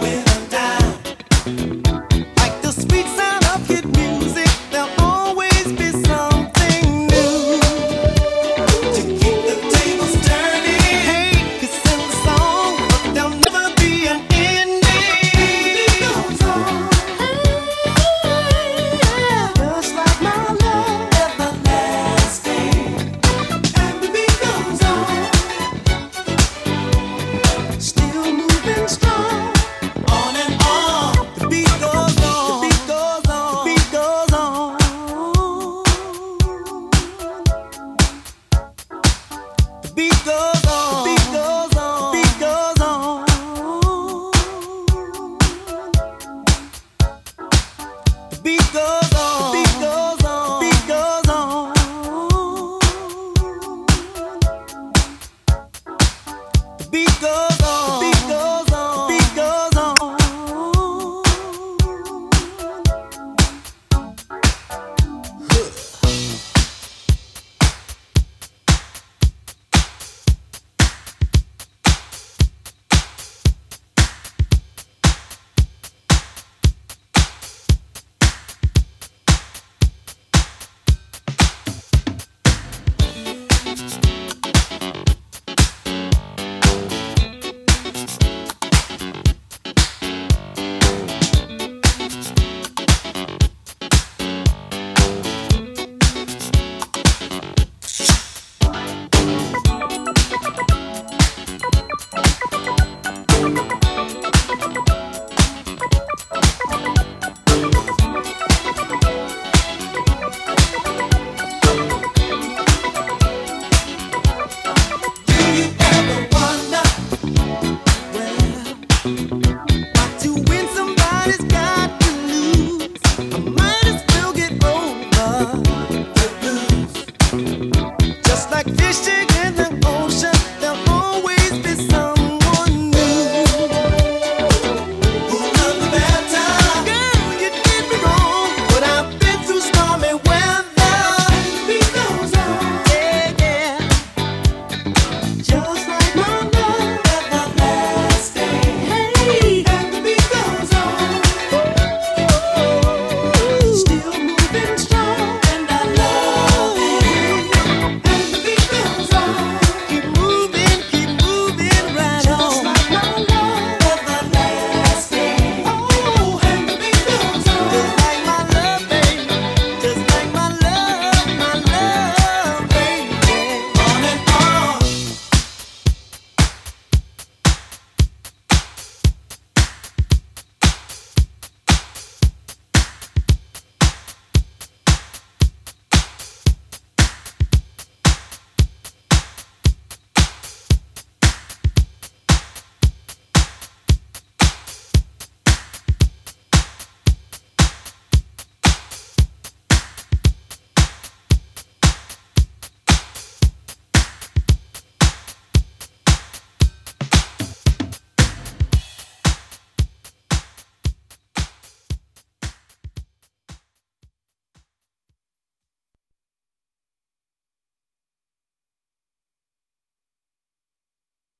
beat goes